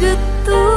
getu